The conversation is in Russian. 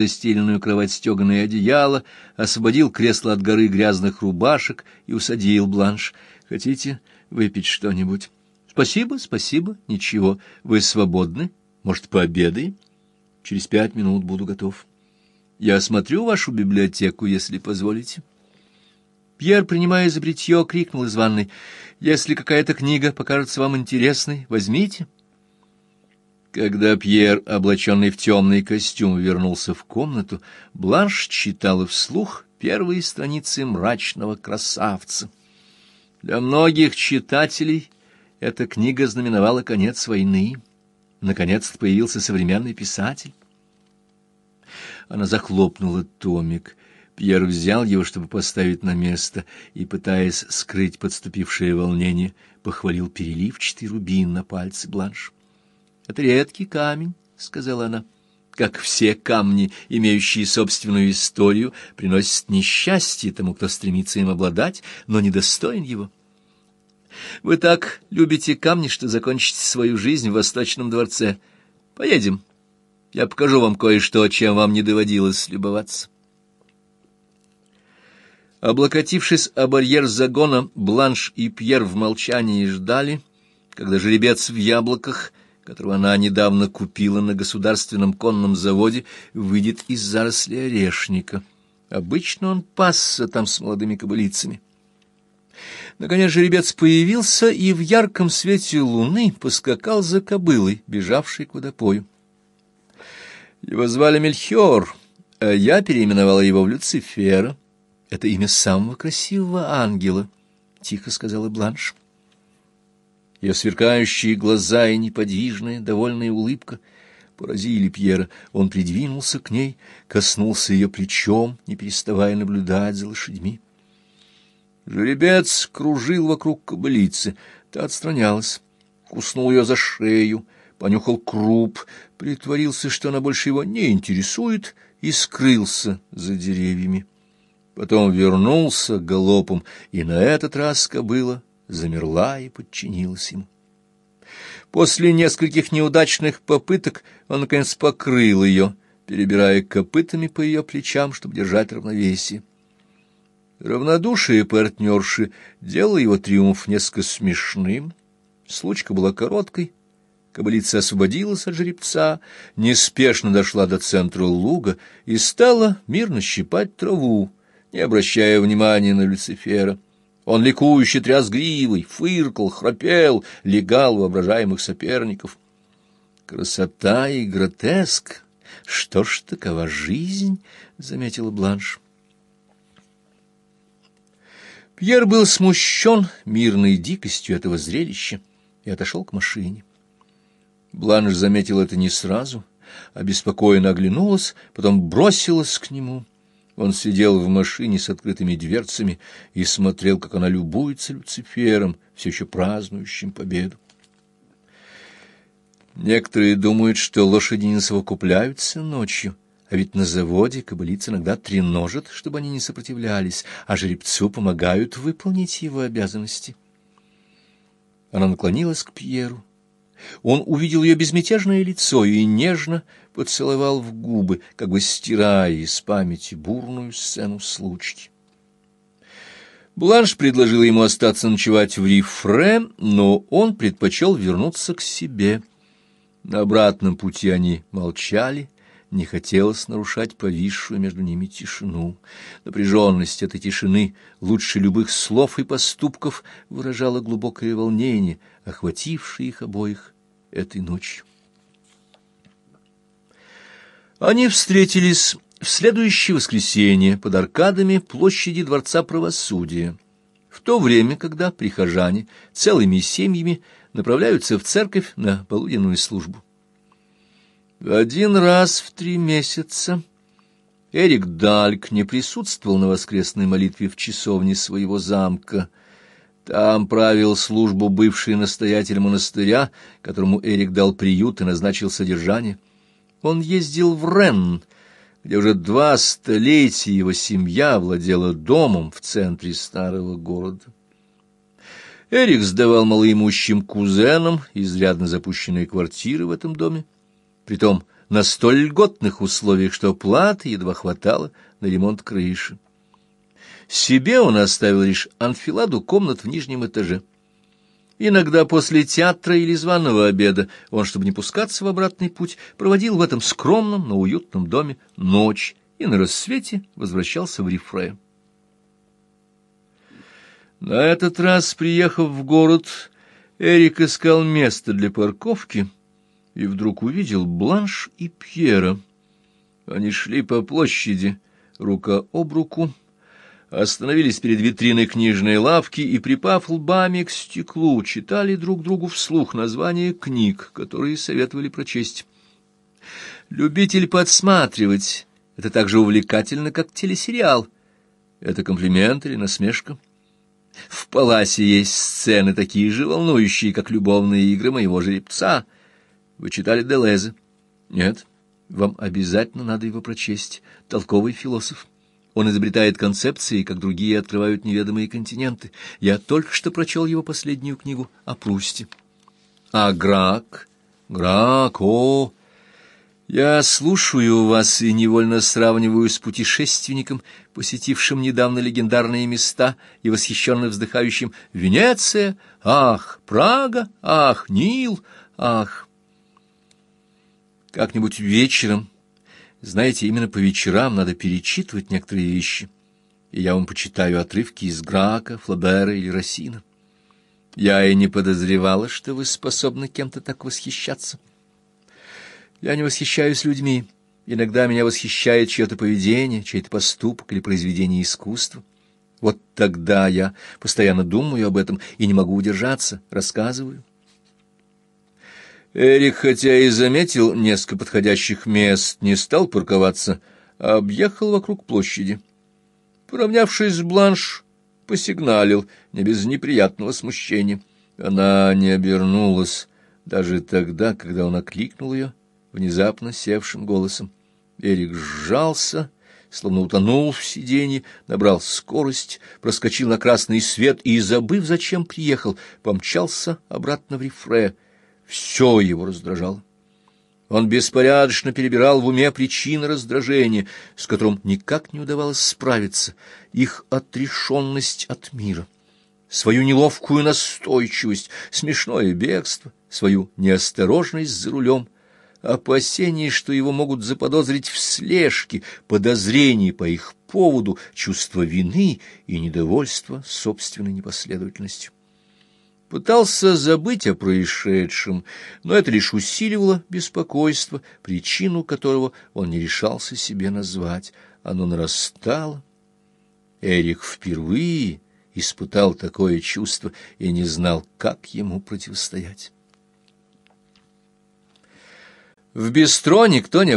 застеленную кровать стеганое одеяло, освободил кресло от горы грязных рубашек и усадил бланш. «Хотите выпить что-нибудь?» «Спасибо, спасибо, ничего. Вы свободны? Может, пообедаем?» «Через пять минут буду готов. Я осмотрю вашу библиотеку, если позволите». Пьер, принимая за бритье, крикнул из ванной. «Если какая-то книга покажется вам интересной, возьмите». Когда Пьер, облаченный в темный костюм, вернулся в комнату, Бланш читала вслух первые страницы мрачного красавца. Для многих читателей эта книга знаменовала конец войны. Наконец-то появился современный писатель. Она захлопнула томик. Пьер взял его, чтобы поставить на место, и, пытаясь скрыть подступившее волнение, похвалил переливчатый рубин на пальце Бланш. Это редкий камень, — сказала она. Как все камни, имеющие собственную историю, приносят несчастье тому, кто стремится им обладать, но недостоин его. Вы так любите камни, что закончите свою жизнь в Восточном дворце. Поедем. Я покажу вам кое-что, чем вам не доводилось любоваться. Облокотившись о барьер загона, Бланш и Пьер в молчании ждали, когда жеребец в яблоках которого она недавно купила на государственном конном заводе, выйдет из заросли орешника. Обычно он пасся там с молодыми кобылицами. Наконец жеребец появился и в ярком свете луны поскакал за кобылой, бежавшей к водопою. Его звали Мельхиор, а я переименовала его в Люцифера. Это имя самого красивого ангела, — тихо сказала Бланш. Ее сверкающие глаза и неподвижная, довольная улыбка поразили Пьера. Он придвинулся к ней, коснулся ее плечом, не переставая наблюдать за лошадьми. Жеребец кружил вокруг кобылицы, та отстранялась, куснул ее за шею, понюхал круп, притворился, что она больше его не интересует, и скрылся за деревьями. Потом вернулся галопом, и на этот раз кобыла замерла и подчинилась ему. После нескольких неудачных попыток он, наконец, покрыл ее, перебирая копытами по ее плечам, чтобы держать равновесие. Равнодушие партнерши делало его триумф несколько смешным. Случка была короткой. Кобылица освободилась от жеребца, неспешно дошла до центра луга и стала мирно щипать траву, не обращая внимания на Люцифера. Он ликующе тряс гривой, фыркал, храпел, легал воображаемых соперников. Красота и гротеск! Что ж такова жизнь? — заметила Бланш. Пьер был смущен мирной дикостью этого зрелища и отошел к машине. Бланш заметила это не сразу, обеспокоенно оглянулась, потом бросилась к нему — он сидел в машине с открытыми дверцами и смотрел, как она любуется Люцифером, все еще празднующим победу. Некоторые думают, что лошади не совокупляются ночью, а ведь на заводе кобылиц иногда треножат, чтобы они не сопротивлялись, а жеребцу помогают выполнить его обязанности. Она наклонилась к Пьеру. Он увидел ее безмятежное лицо и нежно поцеловал в губы, как бы стирая из памяти бурную сцену случки. Бланш предложила ему остаться ночевать в Рифре, но он предпочел вернуться к себе. На обратном пути они молчали, не хотелось нарушать повисшую между ними тишину. Напряженность этой тишины лучше любых слов и поступков выражала глубокое волнение, охватившее их обоих этой ночью. Они встретились в следующее воскресенье под аркадами площади Дворца Правосудия, в то время, когда прихожане целыми семьями направляются в церковь на полуденную службу. Один раз в три месяца Эрик Дальк не присутствовал на воскресной молитве в часовне своего замка. Там правил службу бывший настоятель монастыря, которому Эрик дал приют и назначил содержание. Он ездил в Ренн, где уже два столетия его семья владела домом в центре старого города. Эрик сдавал малоимущим кузенам изрядно запущенные квартиры в этом доме, притом на столь льготных условиях, что платы едва хватало на ремонт крыши. Себе он оставил лишь анфиладу комнат в нижнем этаже. Иногда после театра или званого обеда он, чтобы не пускаться в обратный путь, проводил в этом скромном, но уютном доме ночь и на рассвете возвращался в Рифре. На этот раз, приехав в город, Эрик искал место для парковки и вдруг увидел Бланш и Пьера. Они шли по площади, рука об руку, остановились перед витриной книжной лавки и, припав лбами к стеклу, читали друг другу вслух названия книг, которые советовали прочесть. «Любитель подсматривать» — это так же увлекательно, как телесериал. Это комплимент или насмешка? В Паласе есть сцены такие же волнующие, как любовные игры моего жеребца. Вы читали Делезе? Нет. Вам обязательно надо его прочесть. Толковый философ. Он изобретает концепции, как другие открывают неведомые континенты. Я только что прочел его последнюю книгу о Прусте. А Грак? Грак, о! Я слушаю вас и невольно сравниваю с путешественником, посетившим недавно легендарные места и восхищенно вздыхающим «Венеция! Ах! Прага! Ах! Нил! Ах!» Как-нибудь вечером знаете, именно по вечерам надо перечитывать некоторые вещи, и я вам почитаю отрывки из Грака, Флабера или Рассина. Я и не подозревала, что вы способны кем-то так восхищаться. Я не восхищаюсь людьми. Иногда меня восхищает чье-то поведение, чей-то поступок или произведение искусства. Вот тогда я постоянно думаю об этом и не могу удержаться, рассказываю. Эрик, хотя и заметил несколько подходящих мест, не стал парковаться, а объехал вокруг площади. Поравнявшись с Бланш, посигналил, не без неприятного смущения. Она не обернулась даже тогда, когда он окликнул ее внезапно севшим голосом. Эрик сжался, словно утонул в сиденье, набрал скорость, проскочил на красный свет и, забыв, зачем приехал, помчался обратно в рифре — все его раздражало. Он беспорядочно перебирал в уме причины раздражения, с которым никак не удавалось справиться, их отрешенность от мира, свою неловкую настойчивость, смешное бегство, свою неосторожность за рулем, опасение, что его могут заподозрить в слежке, подозрение по их поводу, чувство вины и недовольство собственной непоследовательностью пытался забыть о происшедшем, но это лишь усиливало беспокойство, причину которого он не решался себе назвать. Оно нарастало. Эрик впервые испытал такое чувство и не знал, как ему противостоять. В бистро никто не